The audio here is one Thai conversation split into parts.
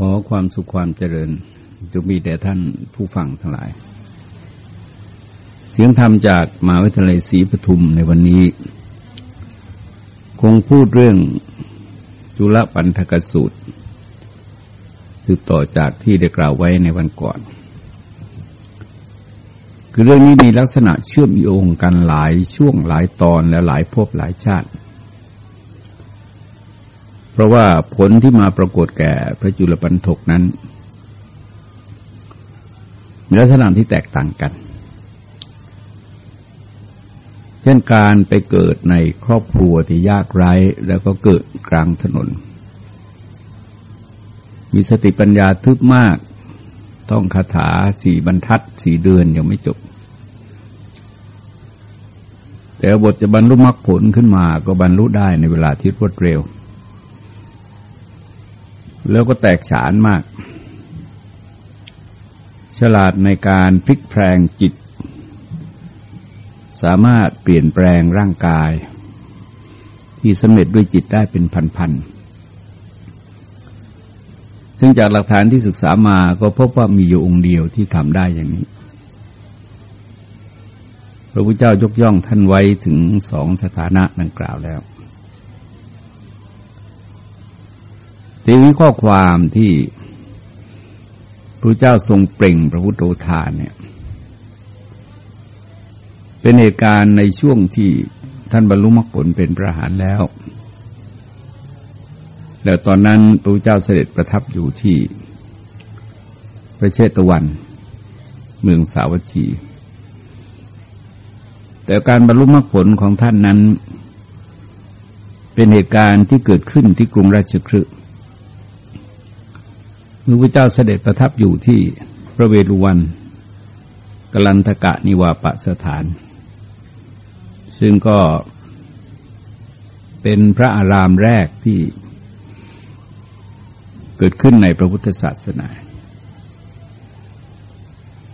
ขอความสุขความเจริญจะมีแด่ท่านผู้ฟังทั้งหลาย เสียงธรรมจากมหาวิทยาลัยศรีปทุมในวันนี้ คงพูดเรื่องจุลปันธกสูตร สืบต่อจากที่ได้กล่าวไว้ในวันก่อน คือเรื่องนี้มีลักษณะเชื่อมโยงกันหลายช่วงหลายตอนและหลายภพหลายชาติ ราะว่าผลที่มาปรากฏแก่พระจุลปันถกนั้น มีลักษณะที่แตกต่างกัน เช่นการไปเกิดในครอบครัวที่ยากไร้แล้วก็เกิดกลางถนน มีสติปัญญาทึบมาก ต้องคาถาสี่บรรทัดสี่เดือนยังไม่จบ แต่บทจะบรรลุมรรคผลขึ้นมาก็บรรลุได้ในเวลาที่รวดเร็ว แล้วก็แตกฉานมาก ฉลาดในการพลิกแพลงจิต สามารถเปลี่ยนแปลงร่างกาย ที่สำเร็จด้วยจิตได้เป็นพันๆ ซึ่งจากหลักฐานที่ศึกษามาก็พบว่ามีอยู่องค์เดียวที่ทำได้อย่างนี้ พระพุทธเจ้ายกย่องท่านไว้ถึงสองสถานะดังกล่าวแล้ว ทีนี้ข้อความที่พระเจ้าทรงเปล่งพระพุทธโอทานเนี่ย เป็นเหตุการณ์ในช่วงที่ท่านบรรลุมรรคผลเป็นพระหารแล้ว แล้วตอนนั้นพระเจ้าเสด็จประทับอยู่ที่พระเชตวัน เมืองสาวัตถี แต่การบรรลุมรรคผลของท่านนั้น เป็นเหตุการณ์ที่เกิดขึ้นที่กรุงราชคฤห์ มื่อพระเจ้าเสด็จประทับอยู่ที่พระเวรุวันกลันทกะนิวาปสถาน ซึ่งก็เป็นพระอารามแรกที่เกิดขึ้นในพระพุทธศาสนา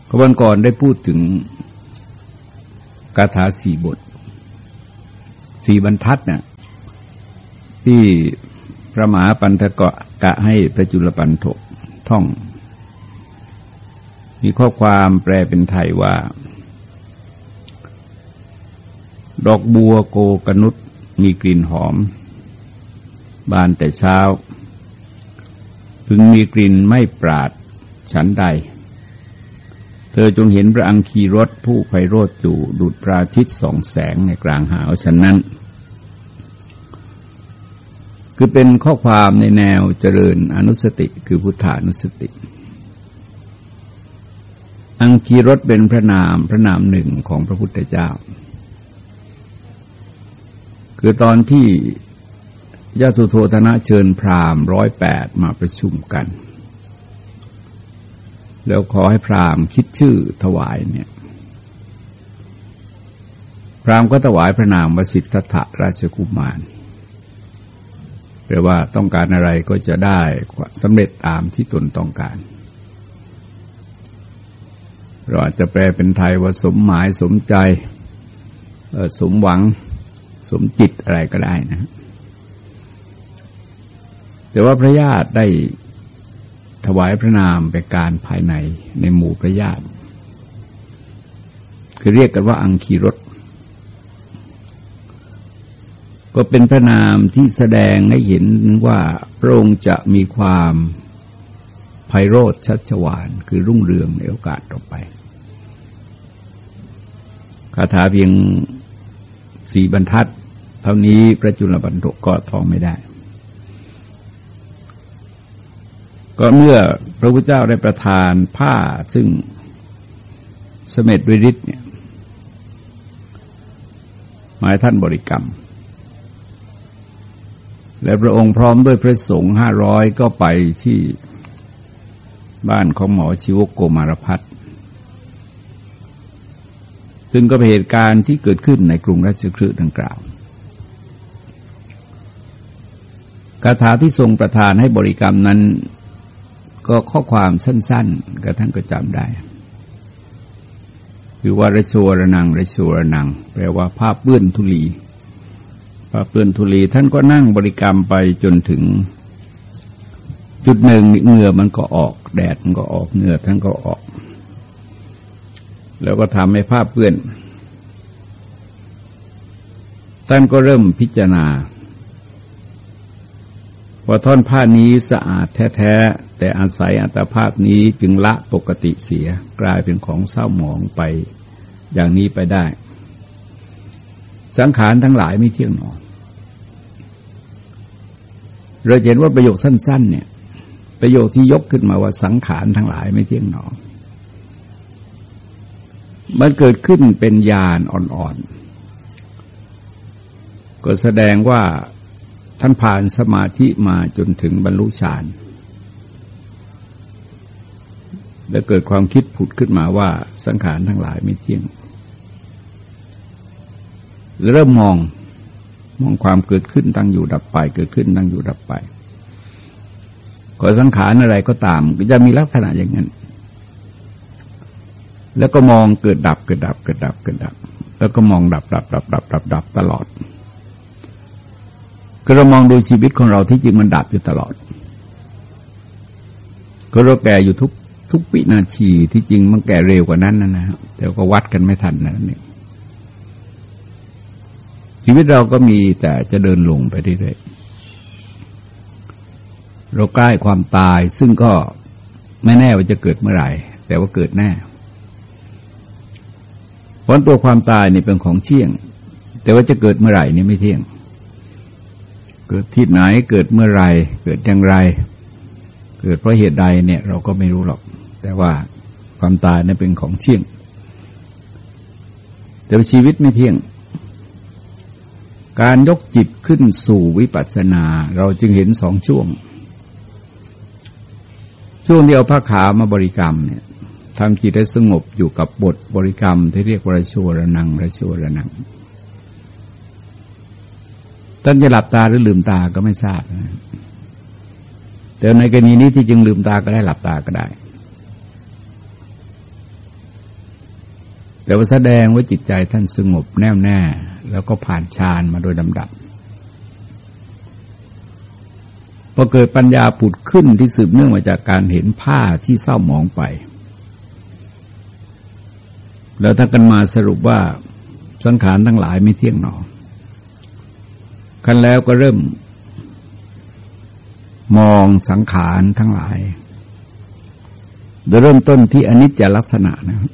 กวันก่อนได้พูดถึงคาถาสี่บท สี่บรรทัดนี่ยที่พระมหาปันธกะกะให้พระจุลปันถก ท่อง มีข้อความแปลเป็นไทยว่า ดอกบัวโกกนุษมีกลิ่นหอม บานแต่เช้า พึงมีกลิ่นไม่ปราดฉันใด เธอจงเห็นพระอังคีรถผู้ไพโรธอยู่ดุดพระอาทิตย์สองแสงในกลางหาวฉันนั้น คือเป็นข้อความในแนวเจริญอนุสติคือพุทธานุสติ อังคีรถเป็นพระนามพระนามหนึ่งของพระพุทธเจ้า คือตอนที่ยาสุโธธนะเชิญพราหมณ์ร้อยแปดมาประชุมกัน แล้วขอให้พราหมณ์คิดชื่อถวายเนี่ย พราหมณ์ก็ถวายพระนามวสิทธัตถราชกุมาร แปลว่าต้องการอะไรก็จะได้สำเร็จตามที่ตนต้องการเราอาจจะแปลเป็นไทยว่าสมหมายสมใจสมหวัง สมจิตอะไรก็ได้นะ แต่ว่าพระญาติได้ถวายพระนามไปการภายในในหมู่พระญาติ คือเรียกกันว่าอังคีรส ก็เป็นพระนามที่แสดงให้เห็นว่าพระองค์จะมีความไพโรธชัชวานคือรุ่งเรืองในโอกาสต่อไปคาถาเพียงสี่บรรทัด เท่านี้พระจุลบรรทุกก็ท่องไม่ได้ ก็เมื่อพระพุทธเจ้าได้ประทานผ้าซึ่งสมเด็จวิริศเนี่ยหมายท่านบริกรรม และพระองค์พร้อมด้วยพระสงฆ์ห้าร้อยก็ไปที่บ้านของหมอชีวกโกมารพัฒซึ่งก็เป็นเหตุการณ์ที่เกิดขึ้นในกรุงราชคฤห์ดังกล่าวคาถาที่ทรงประทานให้บริกรรมนั้น ก็ข้อความสั้นๆก็ท่านก็จำได้ คือว่าระโชระนังระโชระนัง แปลว่าภาพเบื้อนทุลี พระเปื้อนทุลีท่านก็นั่งบริกรรมไปจนถึง จุดหนึ่งเหงื่อมันก็ออก แดดมันก็ออกเหงื่อทั้งก็ออก แล้วก็ทำให้ผ้าเปื้อน ท่านก็เริ่มพิจารณาว่าท่อนผ้านี้สะอาดแท้ๆ แต่อาศัยอัตภาพนี้จึงละปกติเสียกลายเป็นของเศร้าหมองไปอย่างนี้ไปได้ สังขารทั้งหลายไม่เที่ยงหนอ เราเห็นว่าประโยคสั้น ๆ เนี่ย ประโยคที่ยกขึ้นมาว่าสังขารทั้งหลายไม่เที่ยงหนอ มันเกิดขึ้นเป็นญาณอ่อนๆ ก็แสดงว่าท่านผ่านสมาธิมาจนถึงบรรลุฌานแล้วเกิดความคิดผุดขึ้นมาว่าสังขารทั้งหลายไม่เที่ยง เริ่มมอง มองความเกิดขึ้นตั้งอยู่ดับไป เกิดขึ้นตั้งอยู่ดับไปก็สังขารอะไรก็ตาม ก็จะมีลักษณะอย่างนั้น แล้วก็มองเกิดดับเกิดดับเกิดดับเกิดดับ แล้วก็มองดับดับดับดับดับดับตลอดก็เรามองดูชีวิตของเราที่จริงมันดับอยู่ตลอด ก็เราแก่อยู่ทุกทุกปีนาทีที่จริงมันแก่เร็วกว่านั้นนะนะแต่ก็วัดกันไม่ทันนั่นเอง ชีวิตเราก็มีแต่จะเดินลงไปเรื่อยๆเราใกล้ความตายซึ่งก็ไม่แน่ว่าจะเกิดเมื่อไหร่ แต่ว่าเกิดแน่เพราะตัวความตายนี่เป็นของเที่ยง แต่ว่าจะเกิดเมื่อไหร่นี่ไม่เที่ยง เกิดที่ไหนเกิดเมื่อไรเกิดอย่างไร เกิดเพราะเหตุใดเนี่ย เราก็ไม่รู้หรอก แต่ว่าความตายนั้นเป็นของเที่ยง แต่ชีวิตไม่เที่ยง การยกจิตขึ้นสู่วิปัสสนา เราจึงเห็นสองช่วง ช่วงเดียวพระขามาบริกรรมเนี่ยทำจิตให้สงบอยู่กับบทบริกรรมที่เรียกว่าระชวระนังระชวระนังท่านจะหลับตาหรือลืมตาก็ไม่ทราบนะแต่ในกรณีนี้ที่จึงลืมตาก็ได้หลับตาก็ได้ แต่ว่าแสดงว่าจิตใจท่านสงบแน่วแน่ แล้วก็ผ่านฌานมาโดยลำดับพอเกิดปัญญาผุดขึ้นที่สืบเนื่องมาจากการเห็นผ้าที่เศร้าหมองไป แล้วถ้ากันมาสรุปว่าสังขารทั้งหลายไม่เที่ยงหนอกันแล้วก็เริ่ม มองสังขารทั้งหลาย โดยเริ่มต้นที่อนิจจลักษณะนะครับ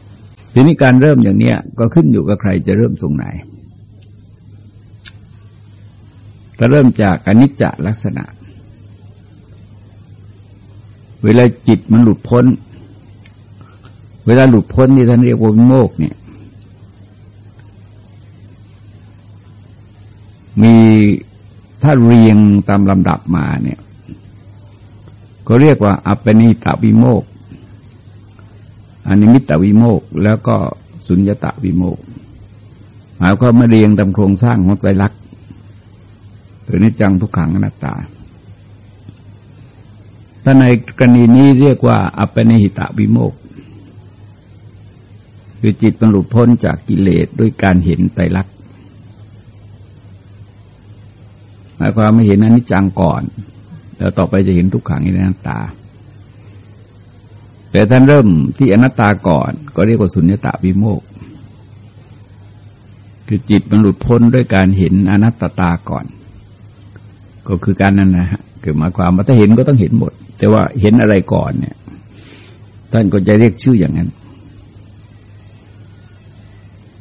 ทีนี้การเริ่มอย่างเนี้ยก็ขึ้นอยู่กับใครจะเริ่มตรงไหนถ้าเริ่มจากอนิจจลักษณะ เวลาจิตมันหลุดพ้น เวลาหลุดพ้นที่ท่านเรียกว่าวิโมกเนี่ย มีถ้าเรียงตามลำดับมาเนี่ย ก็เรียกว่าอัปปนิตาวิโมก อนิมิตตวิโมกแล้วก็สุญญตาวิโมกหมายความมาเรียงตามโครงสร้างของใจรักหรือนิจังทุกขังอนัตตาถ้าในกรณีนี้เรียกว่า อัปนิหิตาวิโมกคือจิตบรรลุพ้นจากกิเลสด้วยการเห็นไตรลักษณ์หมายความไม่เห็นอนิจจังก่อน แล้วต่อไปจะเห็นทุกขังในหน้าตา แต่ท่านเริ่มที่อนัตตาก่อน ก็เรียกว่าสุญญตาวิโมก คือจิตมันหลุดพ้นด้วยการเห็นอนัตตาก่อน ก็คือการนั้นนะฮะคือหมายความว่าถ้าเห็นก็ต้องเห็นหมด แต่ว่าเห็นอะไรก่อนเนี่ย ท่านก็จะเรียกชื่ออย่างนั้น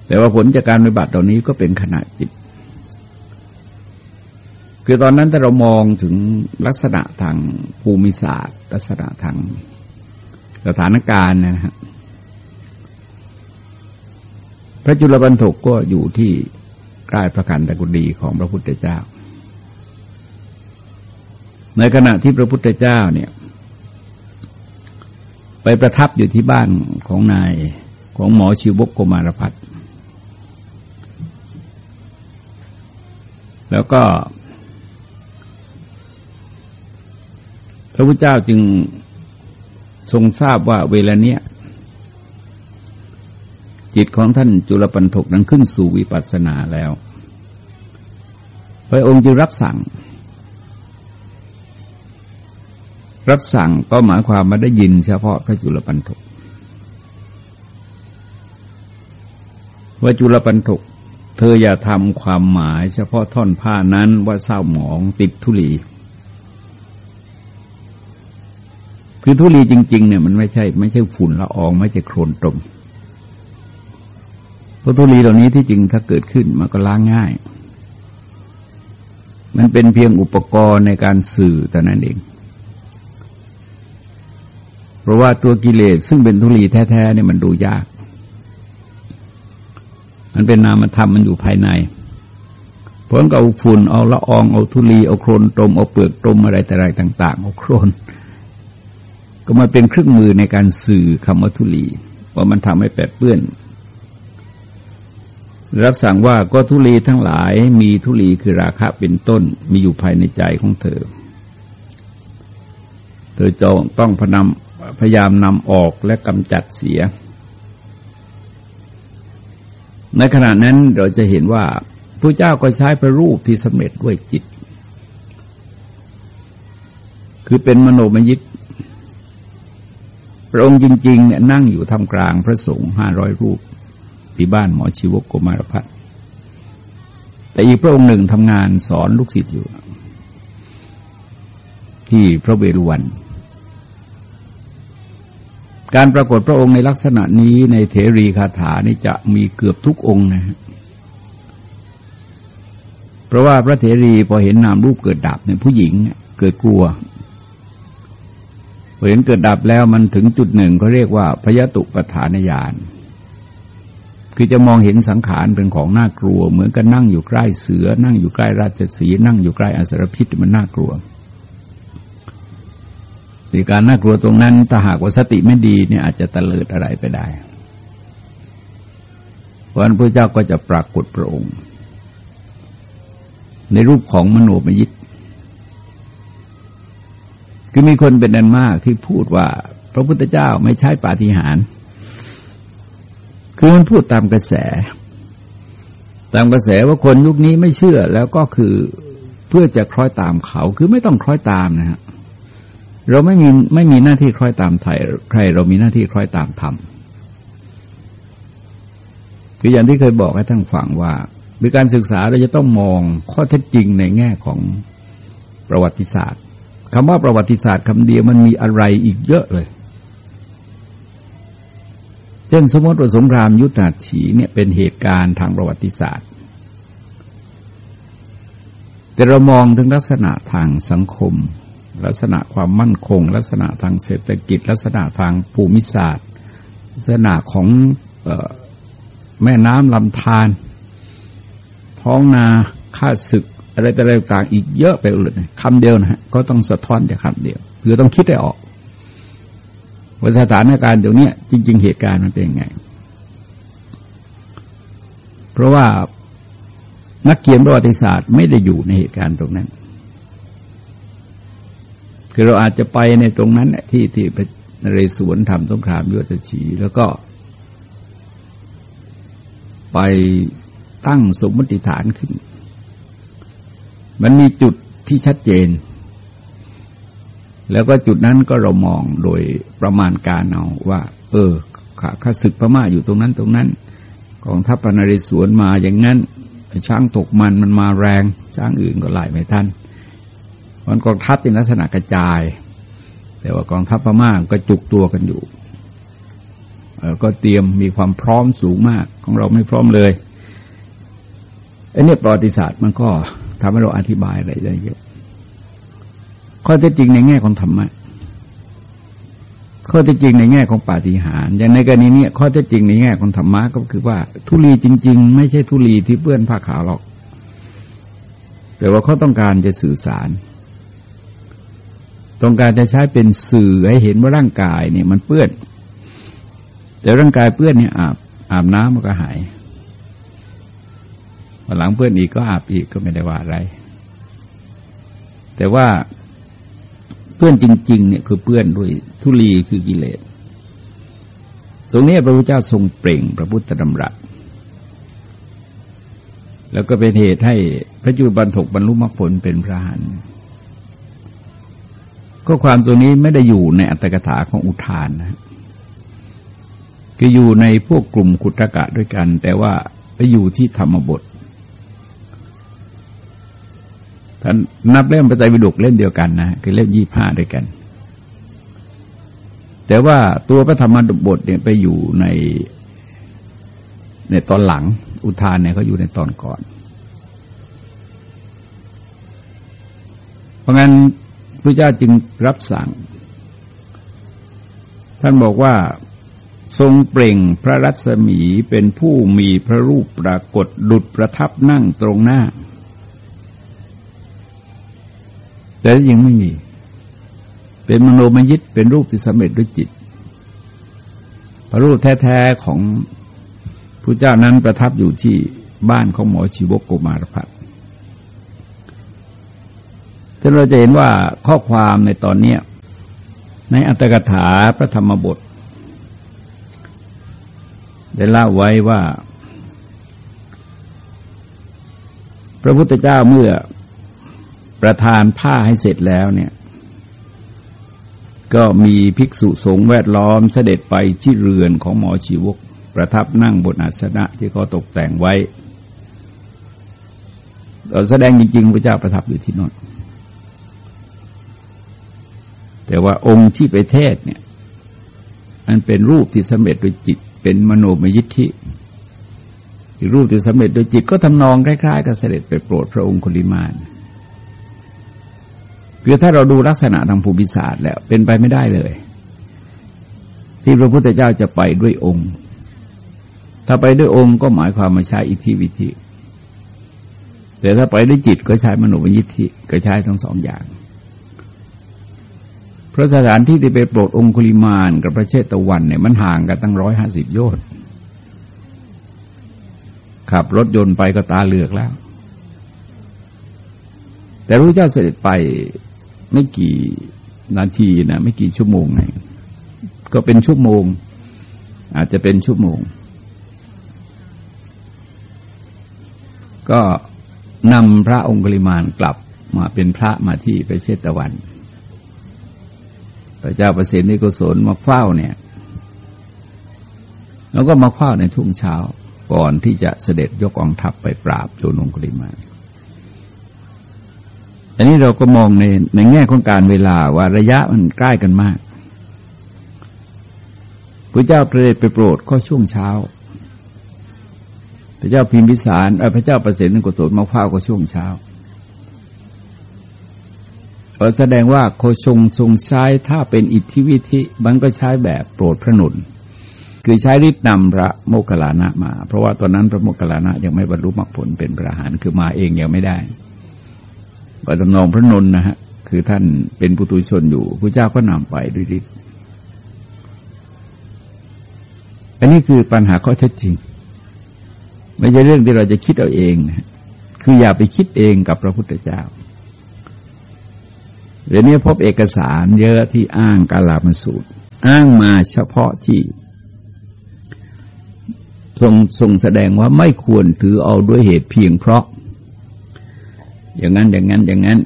แต่ว่าผลจากการปฏิบัติเหล่านี้ก็เป็นขณะจิต คือตอนนั้นถ้าเรามองถึงลักษณะทางภูมิศาสตร์ ลักษณะทาง สถานการณ์นะฮะพระจุลบรรทกก็อยู่ที่ใกล้พระกันตะกุดีของพระพุทธเจ้า ในขณะที่พระพุทธเจ้าเนี่ย ไปประทับอยู่ที่บ้านของนายของหมอชิวบกโกมารพัฒแล้วก็ พระพุทธเจ้าจึง ทรงทราบว่าเวลาเนี้ยจิตของท่านจุลปันถกนั้นขึ้นสู่วิปัสสนาแล้ว พระองค์จึงรับสั่ง รับสั่งก็หมายความมาได้ยินเฉพาะพระจุลปันถกว่าจุลปันถกเธออย่าทำความหมายเฉพาะท่อนผ้านั้นว่าเศร้าหมองติดทุลี คือทุลีจริง ๆ เนี่ยมันไม่ใช่ไม่ใช่ฝุ่นละออง ไม่ใช่โครนตมเพราะทุลีเหล่านี้ที่จริงถ้าเกิดขึ้นมันก็ล้างง่าย มันเป็นเพียงอุปกรณ์ในการสื่อแต่นั้นเอง เพราะว่าตัวกิเลสซึ่งเป็นทุลีแท้ๆเนี่ยมันดูยาก มันเป็นนามธรรมมันอยู่ภายใน เพราะงั้นเอาฝุ่นเอาละอองเอาทุลีเอาโครนตรมเอาเปลือกตรมอะไรแต่ไรต่าง ๆ เอาโครน ก็มาเป็นเครื่องมือในการสื่อคำว่าทุลีว่ามันทำให้แปดเปื้อน รับสั่งว่าก็ทุลีทั้งหลายมีทุลีคือราคะเป็นต้นมีอยู่ภายในใจของเธอ เธอจะต้องพนำพยายามนำออกและกำจัดเสีย ในขณะนั้นเราจะเห็นว่าพระเจ้าก็ใช้พระรูปที่สำเร็จด้วยจิต คือเป็นมโนมยิต พระองค์จริงๆเนี่ยนั่งอยู่ทำกลางพระสงฆ์ห้าร้อยรูป ที่บ้านหมอชีวกโกมารพัฒแต่อีกพระองค์หนึ่งทำงานสอนลูกศิษย์อยู่ ที่พระเวรุวัน การปรากฏพระองค์ในลักษณะนี้ในเถรีคาถานี่จะมีเกือบทุกองค์นะเพราะว่าพระเถรีพอเห็นนามรูปเกิดดับเนี่ยผู้หญิงเกิดกลัว เห็นเกิดดับแล้วมันถึงจุดหนึ่งก็เรียกว่าพยตุปฐานญาณคือจะมองเห็นสังขารเป็นของน่ากลัว เหมือนกับนั่งอยู่ใกล้เสือ นั่งอยู่ใกล้ราชสีนั่งอยู่ใกล้อสรพิษมันน่ากลัวหรือการน่ากลัวตรงนั้นถ้าหากว่าสติไม่ดีเนี่ยอาจจะตะเลิดอะไรไปได้ เพราะนั้นพระเจ้าก็จะปรากฏพระองค์ ในรูปของมโนมยิต คือมีคนเป็นอันมากที่พูดว่า พระพุทธเจ้าไม่ใช่ปาฏิหาริย์คือมันพูดตามกระแส ตามกระแสว่าคนยุคนี้ไม่เชื่อแล้วก็คือเพื่อจะคล้อยตามเขา คือไม่ต้องคล้อยตามนะฮะเราไม่มีไม่มีหน้าที่คล้อยตามใครใคร เรามีหน้าที่คล้อยตามธรรมคืออย่างที่เคยบอกให้ท่านฟังว่าในการศึกษาเราจะต้องมองข้อเท็จจริงในแง่ของประวัติศาสตร์ คำว่าประวัติศาสตร์คำเดียวมันมีอะไรอีกเยอะเลย เช่นสมมติว่าสงครามยุทธาฉีเนี่ยเป็นเหตุการณ์ทางประวัติศาสตร์ แต่เรามองถึงลักษณะทางสังคม ลักษณะความมั่นคง ลักษณะทางเศรษฐกิจ ลักษณะทางภูมิศาสตร์ ลักษณะของแม่น้ำลำธารท้องนาข้าศึก อะไรแต่อะไรต่างอีกเยอะไปเลยคำเดียวนะฮะก็ต้องสะท้อนแต่คำเดียว คือต้องคิดให้ออกว่าสถานการณ์เดี๋ยวนี้จริง ๆ เหตุการณ์มันเป็นยังไง เพราะว่านักเขียนประวัติศาสตร์ไม่ได้อยู่ในเหตุการณ์ตรงนั้น คือเราอาจจะไปในตรงนั้นที่ที่นเรศวรทำสงครามยุทธชีแล้วก็ ไปตั้งสมมติฐานขึ้น มันมีจุดที่ชัดเจน แล้วก็จุดนั้นก็เรามองโดยประมาณการเอาว่า เออข้าศึกพม่าอยู่ตรงนั้นตรงนั้นกองทัพปนเรศวรมาอย่างนั้นช้างตกมันมันมาแรง ช้างอื่นก็ไล่ไม่ทันมันกองทัพเป็นลักษณะกระจาย แต่ว่ากองทัพพม่าก็จุกตัวกันอยู่ก็เตรียมมีความพร้อมสูงมากของเราไม่พร้อมเลยอันนี้ประวัติศาสตร์มันก็ ทำให้เราอธิบายอะไรได้เยอะ ข้อเท็จจริงในแง่ของธรรมะ ข้อเท็จจริงในแง่ของปาฏิหาริย์อย่างในกรณีนี้ข้อเท็จจริงในแง่ของธรรมะก็คือว่า ทุลีจริง ๆ ไม่ใช่ทุลีที่เปื้อนผ้าขาวหรอก แต่ว่าเขาต้องการจะสื่อสารต้องการจะใช้เป็นสื่อให้เห็นว่าร่างกายเนี่ยมันเปื้อน แต่ร่างกายเปื้อนเนี่ยอาบอาบน้ำมันก็หาย วันหลังเปื้อนอีกก็อาบอีกก็ไม่ได้ว่าอะไร แต่ว่าเปื้อนจริง ๆ เนี่ยคือเปื้อนด้วยทุลีคือกิเลส ตรงนี้พระพุทธเจ้าทรงเปล่งพระพุทธดำรัสแล้วก็เป็นเหตุให้พระจุบันถกบรรลุมรรคผลเป็นพระหันข้อความตัวนี้ไม่ได้อยู่ในอัตถกถาของอุทานนะคืออยู่ในพวกกลุ่มขุตกะด้วยกัน แต่ว่าไปอยู่ที่ธรรมบท ท่านนับเล่มปไตยวิดกเล่มเดียวกันนะคือเล่มยี่ห้าด้วยกัน แต่ว่าตัวพระธรรมบทเนี่ยไปอยู่ในในตอนหลัง อุทานเนี่ยเขาอยู่ในตอนก่อน เพราะงั้นพระเจ้าจึงรับสั่ง ท่านบอกว่าทรงเปล่งพระรัศมีเป็นผู้มีพระรูปปรากฏดุจประทับนั่งตรงหน้า แต่ยังไม่มี เป็นมโนมยิตเป็นรูปที่สำเร็จด้วยจิต พระรูปแท้ๆของพระเจ้านั้นประทับอยู่ที่บ้านของหมอชีวกโกมารพัฒจนเราจะเห็นว่าข้อความในตอนนี้ในอัตถกถาพระธรรมบท ได้เล่าไว้ว่า พระพุทธเจ้าเมื่อ ประทานผ้าให้เสร็จแล้วเนี่ยก็มีภิกษุสงฆ์แวดล้อมเสด็จไปที่เรือนของหมอชีวก ประทับนั่งบนอาสนะที่เขาตกแต่งไว้เราแสดงจริงๆพระเจ้าประทับอยู่ที่นั่นแต่ว่าองค์ที่ไปเทศเนี่ยมันเป็นรูปที่สำเร็จโดยจิต เป็นมโนมยิทธิรูปที่สำเร็จโดยจิตก็ทำนองคล้ายๆกับเสด็จไปโปรดพระองค์คุลิมาน คือถ้าเราดูลักษณะทางภูมิศาสตร์แล้วเป็นไปไม่ได้เลย ที่พระพุทธเจ้าจะไปด้วยองค์ ถ้าไปด้วยองค์ก็หมายความมาใช้อิทธิวิธิแต่ถ้าไปด้วยจิตก็ใช้มโนมยิทธิก็ใช้ทั้งสองอย่างเพราะสถานที่ที่ไปโปรดองคุลิมานกับพระเชตวันเนี่ยมันห่างกันตั้งร้อยห้าสิบโยชน์ขับรถยนต์ไปก็ตาเหลือกแล้ว แต่รู้เจ้าเสด็จไป ไม่กี่นาทีนะไม่กี่ชั่วโมงไงก็เป็นชั่วโมง อาจจะเป็นชั่วโมง ก็นำพระองคุลิมานกลับมาเป็นพระมาที่พระเชตวัน พระเจ้าประสิทธิ์นิโกศลมาเฝ้าเนี่ย แล้วก็มาเฝ้าในทุ่งเช้าก่อนที่จะเสด็จยกกองทัพไปปราบโจนองคุลิมา อันนี้เราก็มองในในแง่ของการเวลาว่าระยะมันใกล้กันมากพระเจ้าเด็จไปโปรดก็ช่วงเช้า พระเจ้าพิมพิสารพระเจ้าประสิทธิ์นิโกศลมาเฝ้าก็ช่วงเช้าแสดงว่าโคชงทรงใช้ถ้าเป็นอิทธิวิธิมันก็ใช้แบบโปรดพระนุนคือใช้ฤทธิ์นำพระโมคคัลลานะมา เพราะว่าตอนนั้นพระโมคคัลลานะยังไม่บรรลุมรรคผลเป็นพระหานคือมาเองยังไม่ได้ ก็จำนองพระนนนะฮะ คือท่านเป็นปุตุชนอยู่พระเจ้าก็นำไปด้วยฤทธิ์อันนี้คือปัญหาข้อเท็จจริง ไม่ใช่เรื่องที่เราจะคิดเอาเองนะคืออย่าไปคิดเองกับพระพุทธเจ้าเดี๋ยวนี้พบเอกสารเยอะที่อ้างกาลามสูตร อ้างมาเฉพาะที่ทรงทรงแสดงว่าไม่ควรถือเอาด้วยเหตุเพียงเพราะ อย่างนั้นอย่างนั้นอย่างนั้น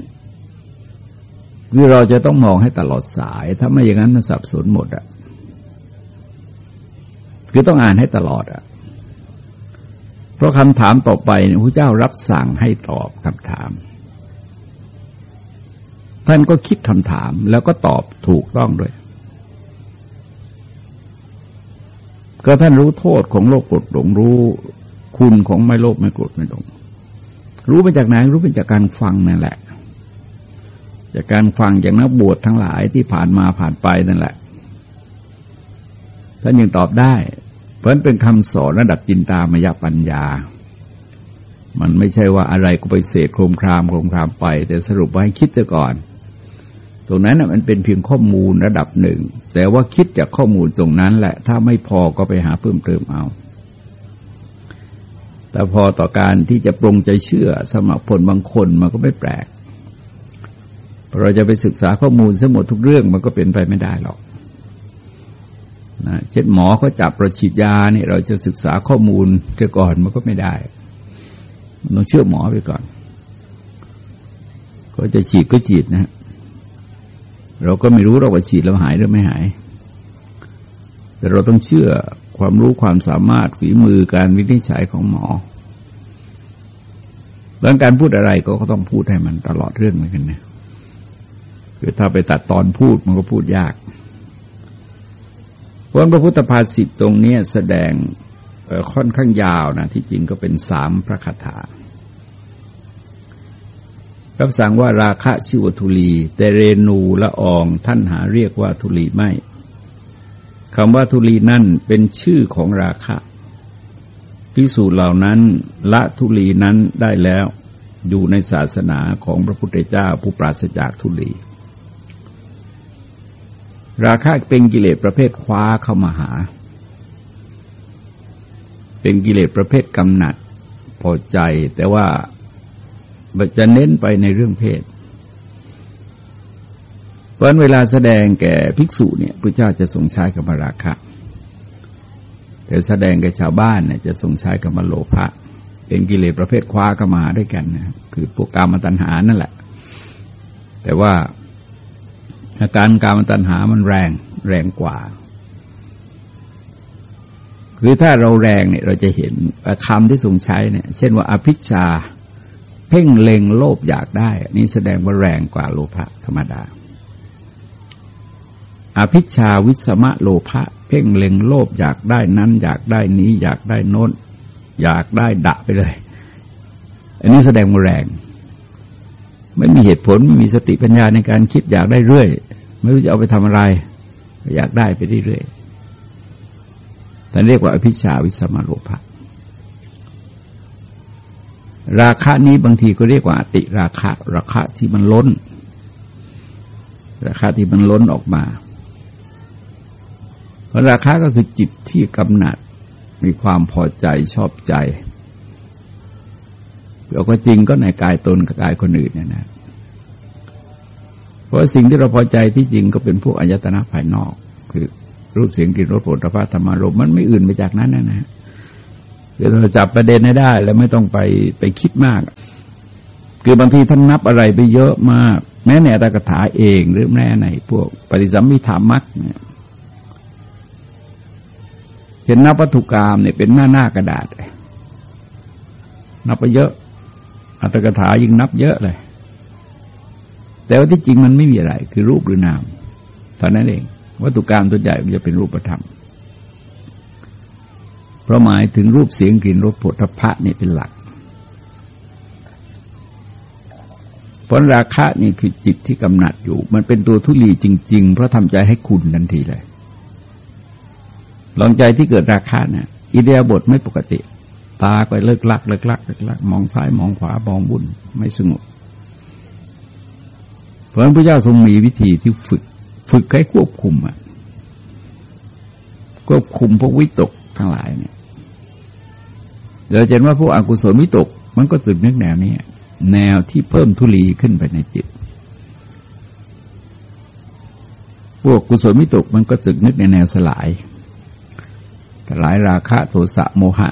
คือเราจะต้องมองให้ตลอดสาย ถ้าไม่อย่างนั้นมันสับสนหมดอะคือต้องอ่านให้ตลอดอะ เพราะคำถามต่อไปพระเจ้ารับสั่งให้ตอบคำถาม ท่านก็คิดคำถามแล้วก็ตอบถูกต้องด้วย ก็ท่านรู้โทษของโลกกดหลงรู้คุณของไม่โลภไม่โกรธไม่หลง รู้มาจากไหนรู้มาจากการฟังนั่นแหละ จากการฟังจากนักบวชทั้งหลายที่ผ่านมาผ่านไปนั่นแหละท่านยังตอบได้ เพราะนั้นเป็นคำสอนระดับจินตามยปัญญา มันไม่ใช่ว่าอะไรก็ไปเสกโครมครามโครมครามไป แต่สรุปว่าให้คิดจะก่อน ตรงนั้นมันเป็นเพียงข้อมูลระดับหนึ่ง แต่ว่าคิดจากข้อมูลตรงนั้นแหละ ถ้าไม่พอก็ไปหาเพิ่มเติมเอา แต่พอต่อการที่จะปรงใจเชื่อสมัครผลบางคนมันก็ไม่แปลก เราจะไปศึกษาข้อมูลสมดทุกเรื่องมันก็เป็นไปไม่ได้หรอกนะเช่นหมอเขาจับประฉีดยาเนี่ยเราจะศึกษาข้อมูลเะก่อนมันก็ไม่ได้ต้องเชื่อหมอไปก่อน ก็จะฉีดก็ฉีดนะ เราก็ไม่รู้เราว่าฉีดแล้วหายหรือไม่หาย แต่เราต้องเชื่อ ความรู้ความสามารถฝีมือการวินิจฉัยของหมอเรื่องการพูดอะไรก็ต้องพูดให้มันตลอดเรื่องเหมือนกันนะคือถ้าไปตัดตอนพูดมันก็พูดยากเพราะพระพุทธภาษิตตรงนี้แสดงค่อนข้างยาวนะที่จริงก็เป็นสามพระคาถา รับสั่งว่าราคะชื่อวทุลี แต่เรนูละอองท่านหาเรียกว่าทุลีไม่ คำว่าทุลีนั่นเป็นชื่อของราคะพิสูจน์เหล่านั้นละทุลีนั้นได้แล้วอยู่ในศาสนาของพระพุทธเจ้าผู้ปราศจากทุลี ราคะเป็นกิเลสประเภทคว้าเข้ามาหา เป็นกิเลสประเภทกำหนัดพอใจแต่ว่าจะเน้นไปในเรื่องเพศ ราะเวลาแสดงแก่ภิกษุเนี่ยพระเจ้าจะทรงใช้กับราคะ แต่แสดงแก่ชาวบ้านเนี่ยจะทรงใช้กับมโลภะเป็นกิเลสประเภทคว้าเข้ามาด้วยกันนะคือพวกกามตัณหานั่นแหละ แต่ว่าอาการกามตัณหามันแรงแรงกว่า คือถ้าเราแรงเนี่ยเราจะเห็นคำที่ทรงใช้เนี่ย เช่นว่าอภิชา เพ่งเล็งโลภอยากได้นี่แสดงว่าแรงกว่าโลภะธรรมดา อภิชาวิสมะโลภะเพ่งเล็งโลภอยากได้นั้น อยากได้นี้ อยากได้โน้น อยากได้ดะไปเลย อันนี้แสดงว่าแรง ไม่มีเหตุผลไม่มีสติปัญญาในการคิดอยากได้เรื่อย ไม่รู้จะเอาไปทำอะไร อยากได้ไปเรื่อยแต่เรียกว่าอภิชาวิสมะโลภะราคะนี้บางทีก็เรียกว่าติราคะราคะที่มันล้น ราคะที่มันล้นออกมา ราะราคะก็คือจิตที่กำหนัดมีความพอใจชอบใจเราก็จริงก็ในกายตนกับกายคนอื่นเนี่ยนะ เพราะสิ่งที่เราพอใจที่จริงก็เป็นพวกอายตนะภายนอก คือรูปเสียงกลิ่นรสโผฏฐัพธรรมารมมันไม่อื่นไปจากนั้นนะนะคือเราจับประเด็นให้ได้แล้วไม่ต้องไปไปคิดมาก คือบางทีท่านนับอะไรไปเยอะมาก แม้ในอัตถกถาเองหรือแม้ในพวกปริสัมมิธามักเนี่ย เห็นนับวัตถุกรรมเนี่ยเป็นหน้าหน้ากระดาษนับไปเยอะ อัตถกถายิ่งนับเยอะเลย แต่ว่าที่จริงมันไม่มีอะไร คือรูปหรือนามเท่านั้นเองวัตถุกรรมตัวใหญ่มันจะเป็นรูปธรรมเพราะหมายถึงรูปเสียงกลิ่นรสผลพระนี่เป็นหลักผลราคะนี่คือจิตที่กำหนัดอยู่ มันเป็นตัวทุลีจริง ๆ เพราะทำใจให้คุณทันทีเลย ลองใจที่เกิดราคะเนี่ยอิเดียบทไม่ปกติ ตาก็เลิกลักเลิกลักเลิกลัก มองซ้ายมองขวามองบุญไม่สงบเพราะฉะนั้นพระเจ้าทรงมีวิธีที่ฝึก ฝึกให้ควบคุมอะควบคุมพวกวิตกทั้งหลายเนี่ยเราเห็นว่าพวกอกุศลวิตก มันก็ตึกนึกแนวนี้แนวที่เพิ่มทุลีขึ้นไปในจิต พวกกุศลวิตกมันก็ตึกนึกในแนวสลาย ลายราคะโทสะโมหะ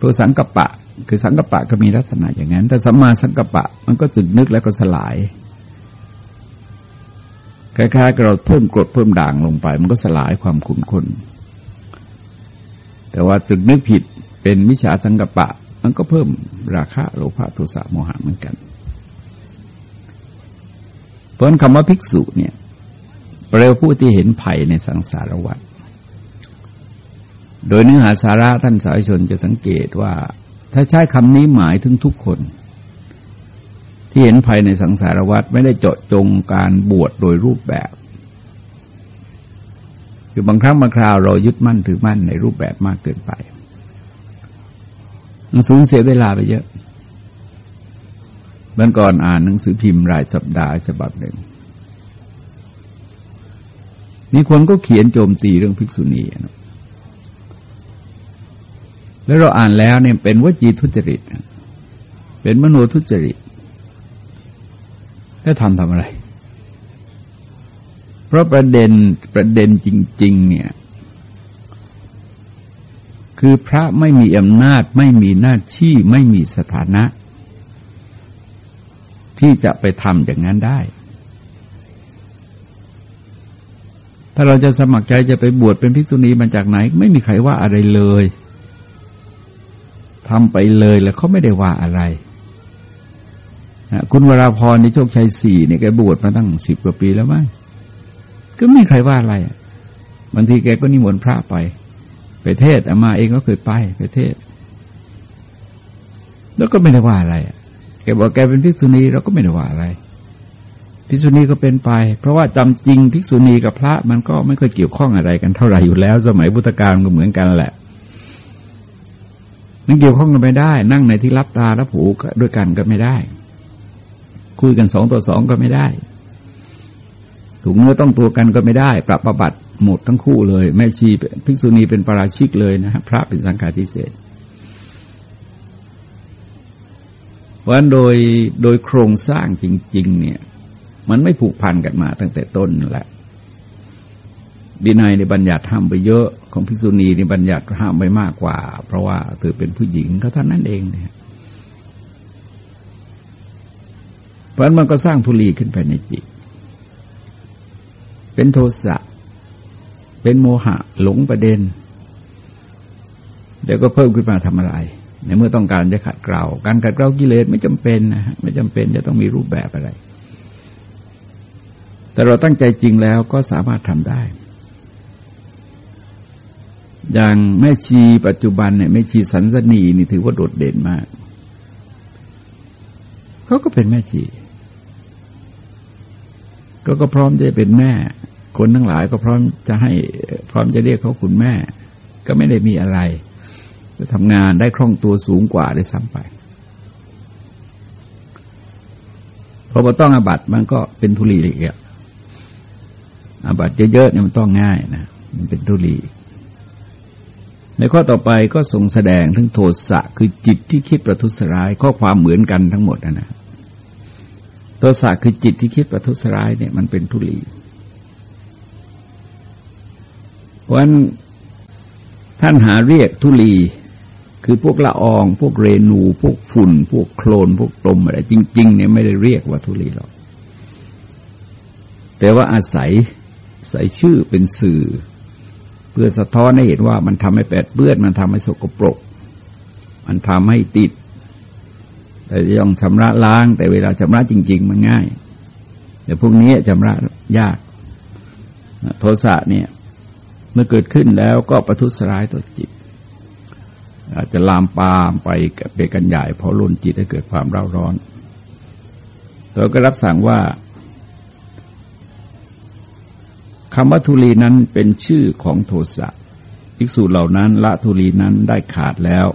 ตัวสังกปะ คือสังกปะก็มีลักษณะอย่างนั้นแต่สัมมาสังกปะมันก็ตึกนึกแล้วก็สลายคล้ายๆกับเราเพิ่มกรดเพิ่มด่างลงไป มันก็สลายความขุ่นข้นแต่ว่าจุดนึกผิดเป็นมิจฉาสังกปะ มันก็เพิ่มราคะโลภะโทสะโมหะเหมือนกัน เพราะคำว่าภิกษุเนี่ยแปลว่าผู้ที่เห็นภัยในสังสารวัฏ โดยเนื้อหาสาระท่านสาธชนจะสังเกตว่า ถ้าใช้คำนี้หมายถึงทุกคน ที่เห็นภัยในสังสารวัฏไม่ได้เจาะจงการบวชโดยรูปแบบ คือบางครั้งบางคราวเรายึดมั่นถือมั่นในรูปแบบมากเกินไปมันสูญเสียเวลาไปเยอะเมื่อก่อนอ่านหนังสือพิมพ์รายสัปดาห์ฉบับหนึ่งมีคนก็เขียนโจมตีเรื่องภิกษุณีนะ แล้วเราอ่านแล้วเนี่ยเป็นวจีทุจริต เป็นมโนทุจริตแล้วทำทำอะไร เพราะประเด็นประเด็นจริง ๆ เนี่ย คือพระไม่มีอำนาจ ไม่มีหน้าที่ไม่มีสถานะ ที่จะไปทำอย่างนั้นได้ถ้าเราจะสมัครใจจะไปบวชเป็นภิกษุณีมาจากไหน ไม่มีใครว่าอะไรเลย ทำไปเลยแล้วเขาไม่ได้ว่าอะไรคุณวราพรในโชคชัยสี่เนี่ยแกบวชมาตั้งสิบกว่าปีแล้วมั้งก็ไม่ใครว่าอะไรบางทีแกก็นิมนต์พระไป ไปเทศอามาเองก็เคยไปไปเทศ แล้วก็ไม่ได้ว่าอะไรแกบอกแกเป็นภิกษุณีเราก็ไม่ได้ว่าอะไรภิกษุณีก็เป็นไป เพราะว่าจำจริงภิกษุณีกับพระมันก็ไม่เคยเกี่ยวข้องอะไรกันเท่าไหร่อยู่แล้ว สมัยพุทธกาลก็เหมือนกันแหละ มันเกี่ยวข้องกันไม่ได้ นั่งในที่รับตารับหูด้วยกันก็ไม่ได้ คุยกันสองต่อสองก็ไม่ได้ ถูกเนื้อต้องตัวกันก็ไม่ได้ ปรับประบัติหมดทั้งคู่เลย แม่ชีภิกษุณีเป็นปราชิกเลยนะฮะพระเป็นสังฆาทิเศษเพราะนั้นโดยโดยโครงสร้างจริง ๆ เนี่ย มันไม่ผูกพันกันมาตั้งแต่ต้นแหละ บินัยในบัญญัติห้ามไปเยอะ ของพิษุณีในบัญญัติห้ามไปมากกว่า เพราะว่าเธอเป็นผู้หญิงก็เท่านั้นเองเนี่ยเพราะมันก็สร้างทุลีขึ้นไปในจิต เป็นโทสะ เป็นโมหะหลงประเด็น เดี๋ยวก็เพิ่มขึ้นมาทำอะไร ในเมื่อต้องการจะขัดเกลาการขัดเกลากิเลสไม่จำเป็นนะฮะไม่จำเป็นจะต้องมีรูปแบบอะไร แต่เราตั้งใจจริงแล้วก็สามารถทำได้ อย่างแม่ชีปัจจุบันเนี่ยแม่ชีสันสนีนี่ถือว่าโดดเด่นมาก เขาก็เป็นแม่ชีก็ก็พร้อมจะเป็นแม่ คนทั้งหลายก็พร้อมจะให้พร้อมจะเรียกเขาคุณแม่ ก็ไม่ได้มีอะไรจะทำงานได้คล่องตัวสูงกว่าได้ซ้ำไปพอมาต้องอาบัตมันก็เป็นทุลีเลยอะอาบัตเยอะๆเนี่ยมันต้องง่ายนะมันเป็นทุลี ในข้อต่อไปก็ทรงแสดงถึงโทสะคือจิตที่คิดประทุษร้ายข้อความเหมือนกันทั้งหมดนะนะโทสะคือจิตที่คิดประทุษร้ายเนี่ยมันเป็นทุลีเพราะฉะนั้นท่านหาเรียกทุลีคือพวกละออง พวกเรนู พวกฝุ่น พวกโคลน พวกตมอะไรจริง ๆ เนี่ยไม่ได้เรียกว่าทุลีหรอก แต่ว่าอาศัยใส่ชื่อเป็นสื่อ เพื่อสะท้อนให้เห็นว่ามันทำให้แปดเปื้อน มันทำให้สกปรก มันทำให้ติด แต่ยังชำระล้าง แต่เวลาชำระจริง ๆ มันง่าย แต่พวกนี้ชำระยาก โทสะเนี่ยเมื่อเกิดขึ้นแล้วก็ประทุษร้ายต่อจิต อาจจะลามปามไปเปกันใหญ่เพราะลุนจิตให้เกิดความเร่าร้อนเราก็รับสั่งว่า คำว่าทุลีนั้นเป็นชื่อของโทสะภิกษุเหล่านั้นละทุลีนั้นได้ขาดแล้ว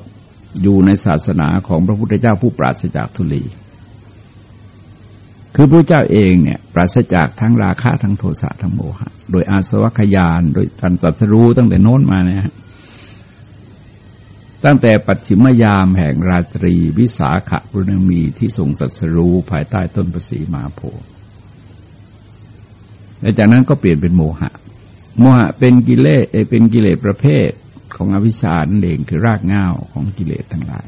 อยู่ในศาสนาของพระพุทธเจ้าผู้ปราศจากทุลี คือพระเจ้าเองเนี่ยปราศจากทั้งราคะทั้งโทสะทั้งโมหะ โดยอาสวัคยานโดยตันจัตรู้ตั้งแต่โน้นมาเนี่ยตั้งแต่ปัจฉิมยามแห่งราตรีวิสาขบุญมีที่ทรงสัสรู้ภายใต้ต้นประสีมาโพธิ์ และจากนั้นก็เปลี่ยนเป็นโมหะ โมหะเป็นกิเลสเป็นกิเลสประเภทของอวิชชานั่นเองคือรากเหง้าของกิเลสทั้งหลาย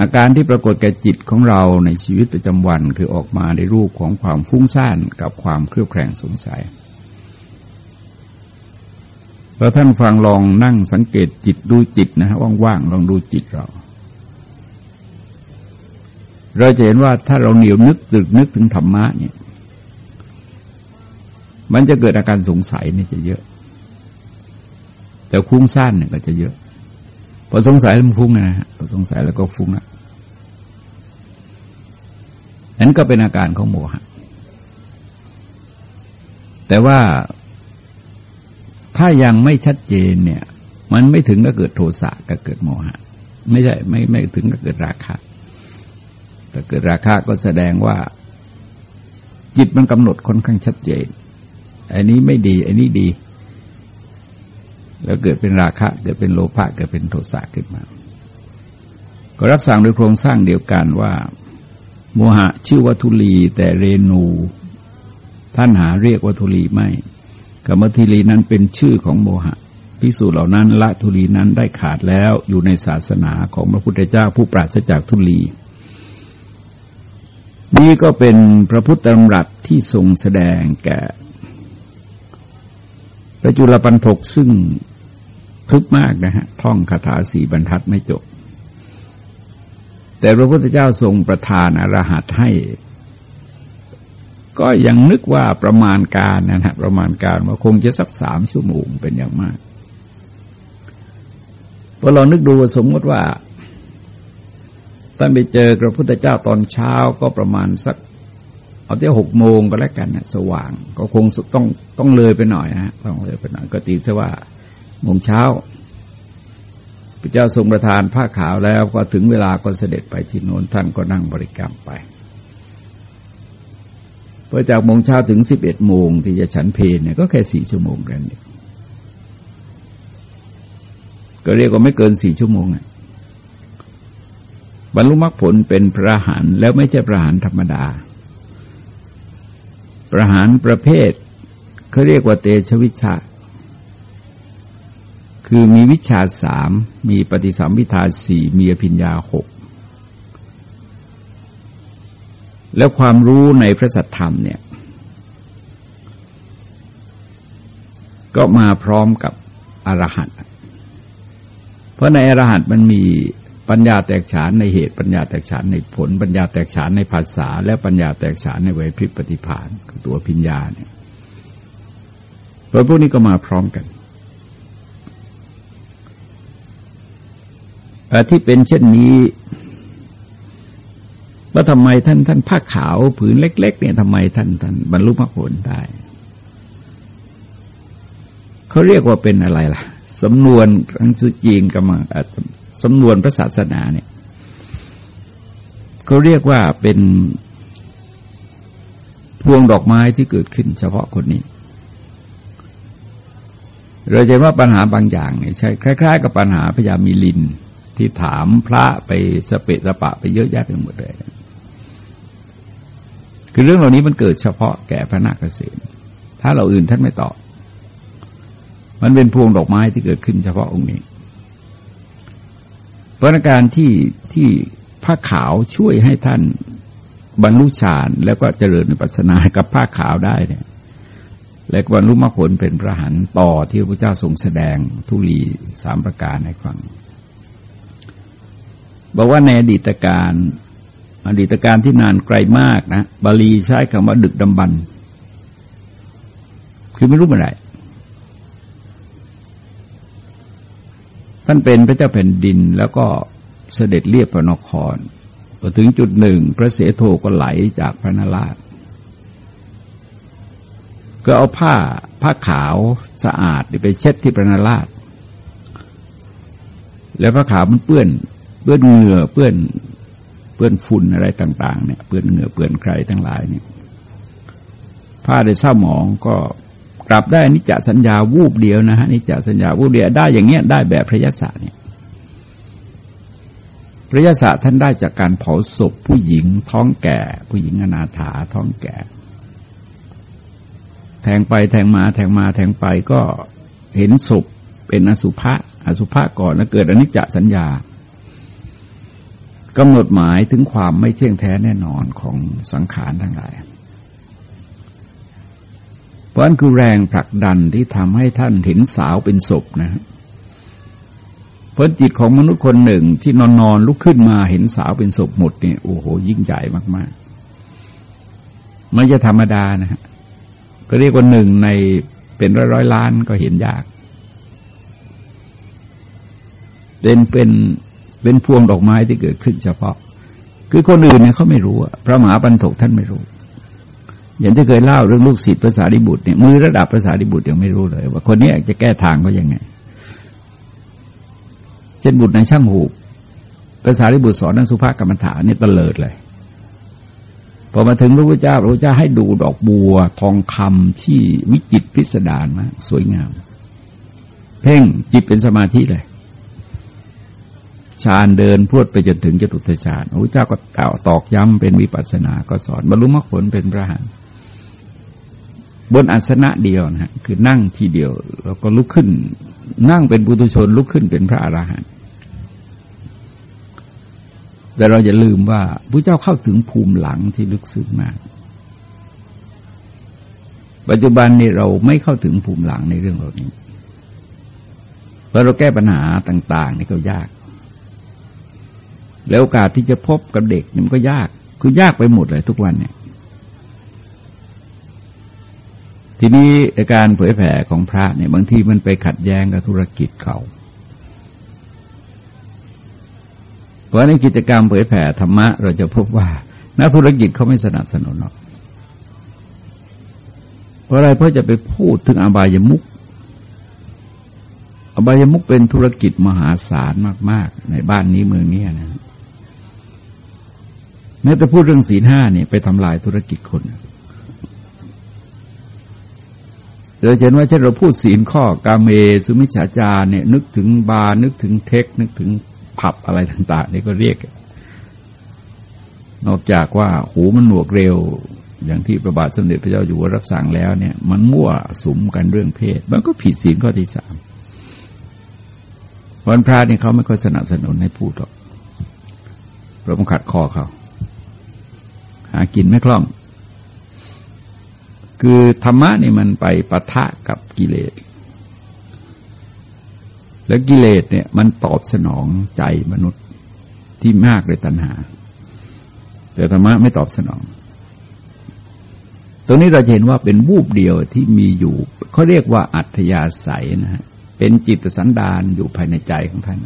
อาการที่ปรากฏแก่จิตของเราในชีวิตประจำวันคือออกมาในรูปของความฟุ้งซ่านกับความเครียดแครงสงสัยพอท่านฟังลองนั่งสังเกตจิตดูจิตนะฮะว่างๆลองดูจิตเรา เราจะเห็นว่าถ้าเราเหนียวนึกตึกนึกถึงธรรมะเนี่ย มันจะเกิดอาการสงสัยนี่จะเยอะ แต่คุ้งซ่านเนี่ยก็จะเยอะพอสงสัยแล้วมันฟุ้งนะฮะพอสงสัยแล้วก็ฟุ้งละนั้นก็เป็นอาการของโมหะ แต่ว่าถ้ายังไม่ชัดเจนเนี่ย มันไม่ถึงก็เกิดโทสะก็เกิดโมหะ ไม่ใช่ไม่ไม่ถึงก็เกิดราคะแต่เกิดราคะก็แสดงว่า จิตมันกำหนดค่อนข้างชัดเจน อันนี้ไม่ดี อันนี้ดี แล้วเกิดเป็นราคะ เกิดเป็นโลภะเกิดเป็นโทสะขึ้นมา ก็รับสั่งโดยโครงสร้างเดียวกันว่า โมหะชื่อวัตุลีแต่เรนูท่านหาเรียกวัตุลีไม่กรรมทุลีนั้นเป็นชื่อของโมหะพิสูจน์เหล่านั้นละทุลีนั้นได้ขาดแล้วอยู่ในศาสนาของพระพุทธเจ้าผู้ปราศจากทุลีนี่ก็เป็นพระพุทธธรรมรัตที่ทรงแสดงแก่ พระจุลปันถกซึ่งทุกมากนะฮะ ท่องคาถาสี่บรรทัดไม่จบ แต่พระพุทธเจ้าทรงประทานอรหัตให้ ก็ยังนึกว่าประมาณการนะฮะ ประมาณการว่าคงจะสักสามชั่วโมงเป็นอย่างมากพอเรานึกดูสมมติว่าท่านไปเจอพระพุทธเจ้าตอนเช้าก็ประมาณสัก เอาที่หกโมงก็แล้วกันนะสว่าง ก็คงต้องต้องเลยไปหน่อยฮะต้องเลยไปหน่อยก็ตีซะว่าโมงเช้าพระเจ้าทรงประทานผ้าขาวแล้วก็ถึงเวลาก็เสด็จไปที่โน้นท่านก็นั่งบริกรรมไปพอจากโมงเช้าถึงสิบเอ็ดโมงที่จะฉันเพลเนี่ยก็แค่สี่ชั่วโมงแค่นี้ก็เรียกว่าไม่เกินสี่ชั่วโมงอะบรรลุมรรคผลเป็นพระหันแล้วไม่ใช่พระหันธรรมดา พระหันประเภทเขาเรียกว่าเตชวิชา คือมีวิชาสาม มีปฏิสัมพิทาสี่มีอภิญญาหก แล้วความรู้ในพระสัทธรรมเนี่ย ก็มาพร้อมกับอรหันต์เพราะในอรหันต์มันมี ปัญญาแตกฉานในเหตุปัญญาแตกฉานในผล ปัญญาแตกฉานในภาษา และปัญญาแตกฉานในไหวพริบปฏิภาณคือตัวพิญญาเนี่ยเพราะพวกนี้ก็มาพร้อมกันที่เป็นเช่นนี้ว่าทำไมท่านท่านผ้าขาวผืนเล็ก ๆ เนี่ยทำไมท่านท่านบรรลุมรรคผลได้เขาเรียกว่าเป็นอะไรล่ะสำนวนทั้งจีนกำลัง สำนวนพระศาสนาเนี่ยเขาเรียกว่าเป็นพวงดอกไม้ที่เกิดขึ้นเฉพาะคนนี้ เราจะว่าปัญหาบางอย่างเนี่ยใช่คล้าย ๆ กับปัญหาพญามีลินที่ถามพระไปสเปะสปะไปเยอะแยะไปหมดเลย คือเรื่องเหล่านี้มันเกิดเฉพาะแก่พระนาคเษนถ้าเราอื่นท่านไม่ตอบ มันเป็นพวงดอกไม้ที่เกิดขึ้นเฉพาะองค์นี้ ราะการที่ที่ผ้าขาวช่วยให้ท่านบรรลุฌานแล้วก็เจริญปัสนากับผ้าขาวได้เนี่ยและบรรลุมรรคผลเป็นพระหันต่อที่พระเจ้าทรงแสดงทุลีสามประการให้ฟังบอกว่าในอดีตการอดีตการที่นานไกลมากนะบาลีใช้คำว่าดึกดำบรรคือไม่รู้เมื่อไหร่ ท่านเป็นพระเจ้าแผ่นดินแล้วก็เสด็จเรียบพระนครพอถึงจุดหนึ่ง พระเสโทก็ไหลจากพระนราชก็เอาผ้าผ้าขาวสะอาดไปเช็ดที่พระนราช แล้วผ้าขาวมันเปื้อนเปื้อนเหงื่อเปื้อนเปื้อนฝุ่นอะไรต่าง ๆ เนี่ยเปื้อนเหงื่อเปื้อนใครทั้งหลายเนี่ยผ้าได้เศร้าหมองก็ กลับได้อนิจจสัญญาวูบเดียวนะฮะนิจจสัญญาวูบเดียวได้อย่างเงี้ยได้แบบพระยศเนี่ยพระยศท่านได้จากการเผาศพผู้หญิงท้องแก่ ผู้หญิงอนาถาท้องแก่ แทงไปแทงมาแทงมาแทงไปก็เห็นศพเป็นอสุภะอสุภะก่อนแล้วเกิดอนิจจสัญญากำหนดหมายถึงความไม่เที่ยงแท้แน่นอนของสังขารทั้งหลาย เพราะนั้นคือแรงผลักดันที่ทำให้ท่านเห็นสาวเป็นศพนะเพราะจิตของมนุษย์คนหนึ่งที่นอนนอนลุกขึ้นมาเห็นสาวเป็นศพหมดเนี่ยโอ้โห ยิ่งใหญ่มากๆไม่จะธรรมดานะฮะก็เรียกว่าหนึ่งในเป็นร้อยร้อยล้านก็เห็นยาก เป็นเป็นเป็นพวงดอกไม้ที่เกิดขึ้นเฉพาะ คือคนอื่นเนี่ยเขาไม่รู้พระมหาบรรทกท่านไม่รู้ อย่างที่เคยเล่าเรื่องลูกศิษย์ภาษาดิบุตรเนี่ยมือระดับภาษาดิบุตรยังไม่รู้เลย ว่าคนนี้จะแก้ทางเขายังไงเช่นบุตรในช่างหูภาษาดิบุตรสอนนักสุภาพกรรมฐานนี่ตเลิดเลยพอมาถึงพระพุทธเจ้าพระพุทธเจ้าให้ดูดอกบัวทองคำที่วิจิตพิสดารมากสวยงาม เพ่งจิตเป็นสมาธิเลยฌานเดินพวดไปจนถึงจตุตฌานพระเจ้าก็กล่าตอกย้ำเป็นวิปัสสนาก็สอนบรรลุมรรคผลเป็นพระหัน บนอัสนะเดียวนะฮะคือนั่งทีเดียว แล้วก็ลุกขึ้น นั่งเป็นปุถุชนลุกขึ้นเป็นพระอรหันต์แต่เราอย่าลืมว่าพระเจ้าเข้าถึงภูมิหลังที่ลึกซึ้งมาก ปัจจุบันนี้เราไม่เข้าถึงภูมิหลังในเรื่องเหล่านี้เพราะเราแก้ปัญหาต่าง ๆ นี่ก็ยาก แล้วโอกาสที่จะพบกับเด็กนี่มันก็ยาก คือยากไปหมดเลยทุกวันเนี่ย ทีนี้การเผยแผ่ของพระเนี่ยบางทีมันไปขัดแย้งกับธุรกิจเขาเพราะในกิจกรรมเผยแผ่ธรรมะ เราจะพบว่านักธุรกิจเขาไม่สนับสนุนหรอกเพราะอะไรเพราะจะไปพูดถึงอบายมุกอบายมุกเป็นธุรกิจมหาศาลมาก ๆ ในบ้านนี้เมืองนี้นะแม้แต่พูดเรื่องศีลห้าเนี่ยไปทำลายธุรกิจคน เราเห็นว่าเช่นเราพูดศีลข้อกาเมสุมิจฉาจารเนี่ย นึกถึงบาร์นึกถึงเทค นึกถึงผับอะไรต่างๆนี่ก็เรียก นอกจากว่าหูมันหนวกเร็ว อย่างที่ประบาทสมเด็จพระเจ้าอยู่หัวรับสั่งแล้วเนี่ย มันมั่วสุมกันเรื่องเพศ มันก็ผิดศีลข้อที่สามวันพระนี่เขาไม่ค่อยสนับสนุนให้พูดหรอกเพราะมันขัดคอเขา หากินไม่คล่อง คือธรรมะนี่มันไปปะทะกับกิเลส แล้วกิเลสเนี่ยมันตอบสนองใจมนุษย์ที่มากเลยตัณหา แต่ธรรมะไม่ตอบสนอง ตรงนี้เราเห็นว่าเป็นวูบเดียวที่มีอยู่เขาเรียกว่าอัธยาศัยนะฮะเป็นจิตสันดานอยู่ภายในใจของท่าน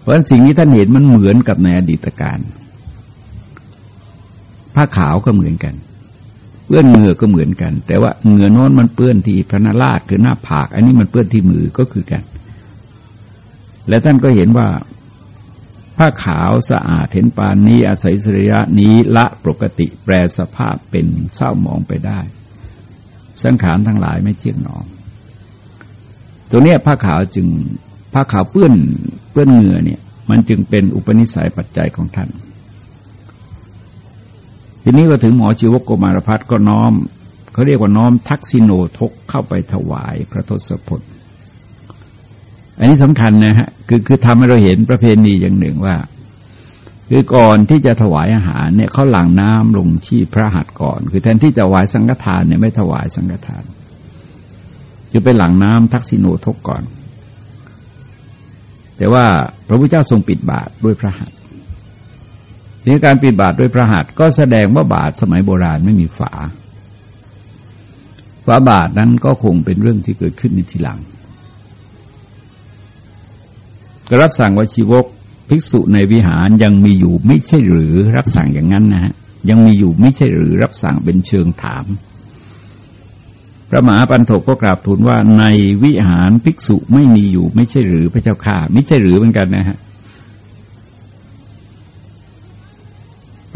เพราะสิ่งนี้ท่านเห็นมันเหมือนกับในอดีตการ ผ้าขาวก็เหมือนกัน เปื้อนเหงื่อก็เหมือนกัน แต่ว่าเหงื่อโน้นมันเปื้อนที่พระนาราชคือหน้าผาก อันนี้มันเปื้อนที่มือก็คือกัน และท่านก็เห็นว่าผ้าขาวสะอาดเห็นปานนี้อาศัยสริยะนี้ละปกติแปรสภาพเป็นเศร้ามองไปได้ สังขารทั้งหลายไม่เที่ยงหนอง ตัวเนี้ยผ้าขาวจึงผ้าขาวเปื้อนเปื้อนเหงื่อเนี่ย มันจึงเป็นอุปนิสัยปัจจัยของท่าน ทีนี้ก็ถึงหมอชีวกโกมารพัฒก็น้อมเขาเรียกว่าน้อมทักษิโนทกเข้าไปถวายพระทศพลอันนี้สำคัญนะฮะคือคือทำให้เราเห็นประเพณีอย่างหนึ่งว่า คือก่อนที่จะถวายอาหารเนี่ยเขาหลั่งน้ำลงที่พระหัตถ์ก่อน คือแทนที่จะถวายสังฆทานเนี่ยไม่ถวายสังฆทานจะไปหลั่งน้ำทักษิโนทกก่อน แต่ว่าพระพุทธเจ้าทรงปิดบาทด้วยพระหัตถ์ นี้การปิดบาทด้วยพระหัตถ์ก็แสดงว่าบาทสมัยโบราณไม่มีฝา ฝาบาทนั้นก็คงเป็นเรื่องที่เกิดขึ้นในทีหลังกรับสั่งว่าชีวกภิกษุในวิหารยังมีอยู่ไม่ใช่หรือรับสั่งอย่างนั้นนะฮะยังมีอยู่ไม่ใช่หรือรับสั่งเป็นเชิงถาม พระมหาปันโถก็กราบทูลว่าในวิหารภิกษุไม่มีอยู่ไม่ใช่หรือพระเจ้าข่าไม่ใช่หรือเหมือนกันนะฮะ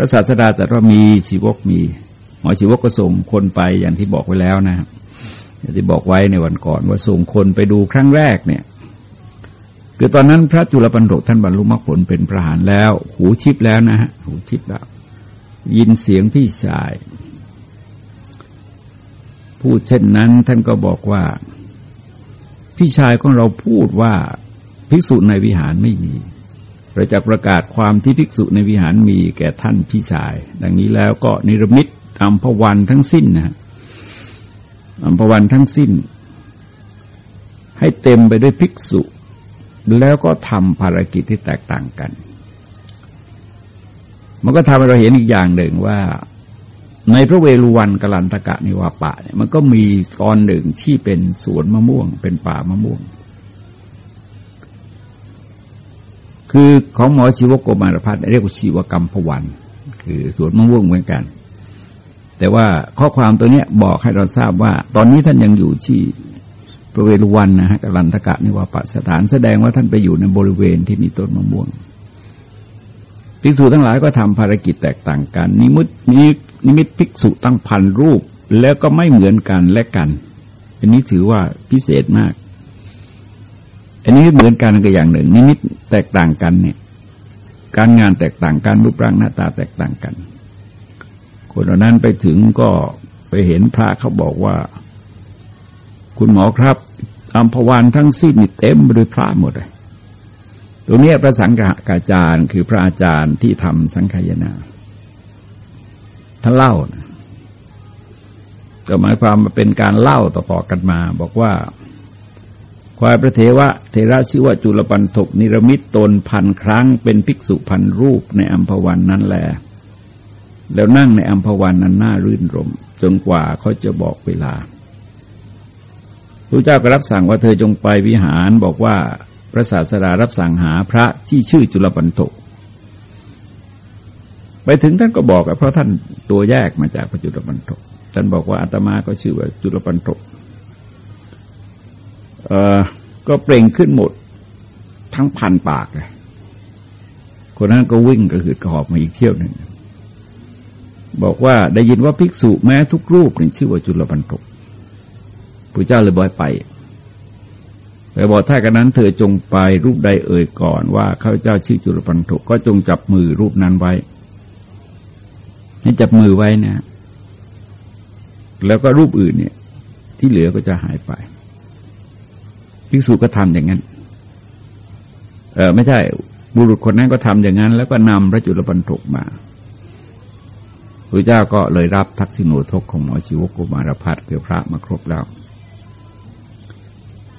ระศาสดาตรัสว่ามีชีวกมีหมอชีวกก็ส่งคนไปอย่างที่บอกไว้แล้วนะอย่างที่บอกไว้ในวันก่อนว่าส่งคนไปดูครั้งแรกเนี่ย คือตอนนั้นพระจุลปันโดท่านบรรลุมรรคผลเป็นพระหานแล้ว หูชิบแล้วนะฮะหูชิบแล้วยินเสียงพี่ชาย พูดเช่นนั้นท่านก็บอกว่า พี่ชายของเราพูดว่าภิกษุในวิหารไม่มี เราจะประกาศความที่ภิกษุในวิหารมีแก่ท่านพี่ชาย ดังนี้แล้วก็นิรมิตอัมพวันทั้งสิ้นนะอัมพวันทั้งสิ้น ให้เต็มไปด้วยภิกษุ แล้วก็ทำภารกิจที่แตกต่างกัน มันก็ทำให้เราเห็นอีกอย่างหนึ่งว่าในพระเวรุวันกลันตกะนิวาปะเนี่ยมันก็มีตอนหนึ่งที่เป็นสวนมะม่วง เป็นป่ามะม่วง คือของหมอชีวโกมารพัฒน์เรียกว่าชีวกรรมพวัน คือสวนมะม่วงเหมือนกัน แต่ว่าข้อความตัวนี้บอกให้เราทราบว่า ตอนนี้ท่านยังอยู่ที่พระเวรุวันนะฮะกัลันทกะนิวาปสถานแสดงว่าท่านไปอยู่ในบริเวณที่มีต้นมะม่วงภิกษุทั้งหลายก็ทำภารกิจแตกต่างกัน นิมิตนินิมิตภิกษุตั้งพันรูป แล้วก็ไม่เหมือนกันและกัน อันนี้ถือว่าพิเศษมาก อันนี้เหมือนกันก็อย่างหนึ่ง นิมิตแตกต่างกันเนี่ย การงานแตกต่างกันรูปร่างหน้าตาแตกต่างกัน คนเหล่านั้นไปถึงก็ไปเห็นพระเขาบอกว่า คุณหมอครับอัมพวันทั้งสิ้นนี่เต็มไปด้วยพระหมดเลยตรงนี้พระสังฆาจารย์คือพระอาจารย์ที่ทำสังขยนาท่านเล่านะก็หมายความมาเป็นการเล่าต่อๆกันมา บอกว่า ควายพระเทวะเทระชื่อว่าจุลปันถกนิรมิตตนพันครั้งเป็นภิกษุพันรูปในอัมพวันนั้นแหละแล้วนั่งในอัมพวันนั้นน่ารื่นรม จนกว่าเขาจะบอกเวลาพระเจ้าก็รับสั่งว่าเธอจงไปวิหารบอกว่าพระศาสดารับสั่งหาพระที่ชื่อจุลปันโตไปถึงท่านก็บอกเพราะท่านตัวแยกมาจากพระจุลปันโตท่านบอกว่าอาตมาก็ชื่อว่าจุลปันโต เออก็เปล่งขึ้นหมด ทั้งพันปากเลยคนนั้นก็วิ่งกระหืดกระหอบมาอีกเที่ยวหนึ่งบอกว่าได้ยินว่าภิกษุแม้ทุกรูปนี่ชื่อว่าจุลปันโตพระเจ้าเลยบอยไปไปบอกถ้ากันนั้นเธอจงไปรูปใดเอ่ยก่อนว่าข้าเจ้าชื่อจุลปันโทก็จงจับมือรูปนั้นไว้ให้จับมือไว้นะ แล้วก็รูปอื่นเนี่ย ที่เหลือก็จะหายไป ภิกษุก็ทำอย่างนั้นเออไม่ใช่บุรุษคนนั้นก็ทำอย่างนั้น แล้วก็นำพระจุลปันทกมาพระเจ้าก็เลยรับทักษิณโนทกของหมอชีวกุมารพัฒน์คือพระมาครบแล้ว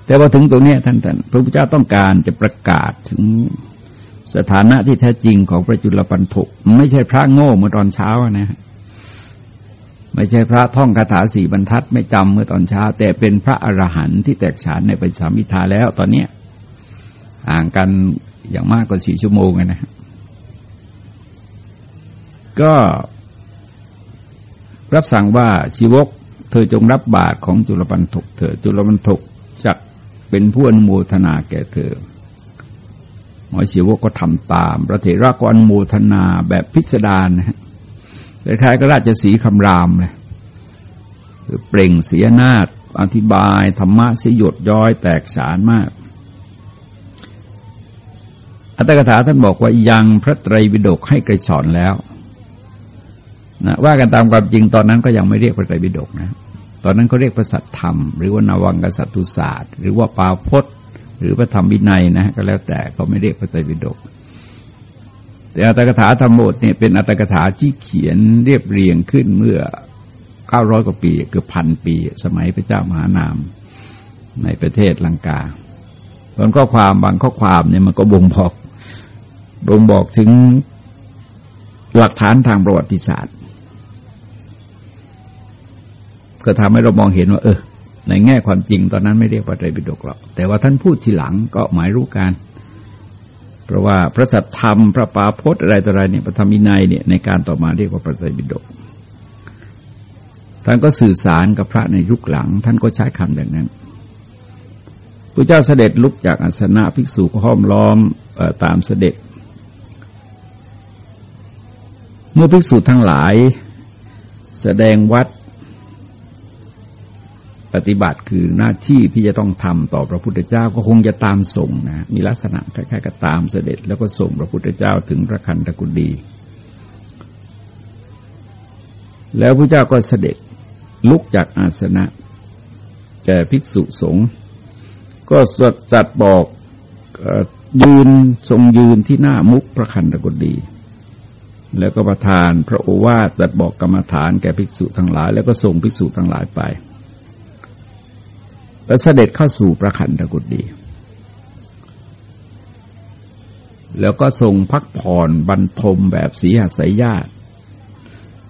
แต่ว่าถึงตรงนี้ท่านท่านพระพุทธเจ้าต้องการจะประกาศถึงสถานะที่แท้จริงของพระจุลปันถกไม่ใช่พระโง่เมื่อตอนเช้านะฮะ ไม่ใช่พระท่องคาถาสี่บรรทัดไม่จำเมื่อตอนเช้า แต่เป็นพระอรหันต์ที่แตกฉานในปัญสามิทาแล้วตอนเนี้ห่างกันอย่างมากกว่าสี่ชั่วโมงนะฮะก็รับสั่งว่าชีวก เธอจงรับบาตรของจุลปันถกเธอ จุลปันถกจักเป็นผู้อนุโมทนาแก่เธอหมอชีวกก็ทำตาม พระเถระก็อนุโมทนาแบบพิสดารนะฮะ คล้ายๆก็ราชสีคำรามเลยคือเปล่งเสียนาฏอธิบายธรรมะสยดย้อยแตกฉานมาก อัตถกถาท่านบอกว่ายังพระไตรปิฎกให้กระสอนแล้วนะว่ากันตามความจริงตอนนั้นก็ยังไม่เรียกพระไตรปิฎกนะ ตอนนั้นเขาเรียกพระสัตธรรม หรือว่านาวังกษัตตุศาสตร์ หรือว่าปาพจน์ หรือพระธรรมวินัยนะ ก็แล้วแต่เขาไม่เรียกพระไตรปิฎก แต่อัตถกถาธรรมโมดเนี่ยเป็นอัตถกถาที่เขียนเรียบเรียงขึ้นเมื่อเก้าร้อยกว่าปีเกือบพันปี สมัยพระเจ้ามหานาม ในประเทศลังกาตอนข้อความบางข้อความเนี่ยมันก็บ่งบอกบ่งบอกถึงหลักฐานทางประวัติศาสตร์ ก็ทำให้เรามองเห็นว่า เออ ในแง่ความจริงตอนนั้นไม่เรียกพระไตรปิฎกหรอกแต่ว่าท่านพูดทีหลังก็หมายรู้การ เพราะว่าพระสัทธรรมพระปาพจน์อะไรต่ออะไรเนี่ยพระธรรมินัยเนี่ยในการต่อมาเรียกว่าพระไตรปิฎกท่านก็สื่อสารกับพระในยุคหลัง ท่านก็ใช้คำอย่างนั้นพระเจ้าเสด็จลุกจากอาสนะภิกษุห้อมล้อมอตามเสด็จ เมื่อภิกษุทั้งหลาย แสดงวัด ปฏิบัติคือหน้าที่ที่จะต้องทำต่อพระพุทธเจ้าก็คงจะตามส่งนะมีลักษณะคล้ายๆกับตามเสด็จ แล้วก็ส่งพระพุทธเจ้าถึงพระคันตะกุดีแล้วพระเจ้าก็เสด็จลุกจากอาสนะแก่ภิกษุสงฆ์ก็สวดจัดบอกยืนทรงยืนที่หน้ามุกพระคันตะกุดีแล้วก็ประทานพระโอวาทจัดบอกกรรมฐานแก่ภิกษุทั้งหลาย แล้วก็ส่งภิกษุทั้งหลายไป แล้วเสด็จเข้าสู่ประคันตะกุฎดีแล้วก็ทรงพักผ่อนบรรทมแบบสีหัสายญาติ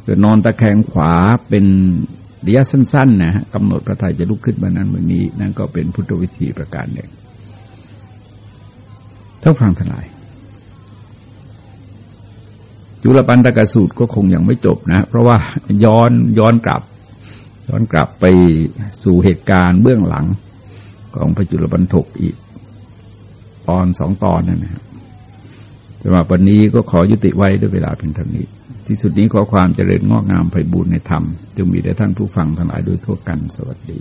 คือนอนตะแคงขวาเป็นระยะสั้นๆนะฮะกำหนดพระทัยจะลุกขึ้นมานั้นวันนี้ นั่นก็เป็นพุทธวิธีประการหนึ่งท่านฟังทลาย จุลปันตกสูตรก็คงยังไม่จบนะ เพราะว่าย้อนย้อนกลับ ย้อนกลับไปสู่เหตุการณ์เบื้องหลังของพระจุลปันทกอีก ตอนสองตอนนั่นนะครับสำหรับวันนี้ก็ขอยุติไว้ด้วยเวลาเพียงเท่านี้ ที่สุดนี้ขอความเจริญงอกงามไพบูรณในธรรมจงมีแด่ท่านผู้ฟังทั้งหลายโดยทั่วกันสวัสดี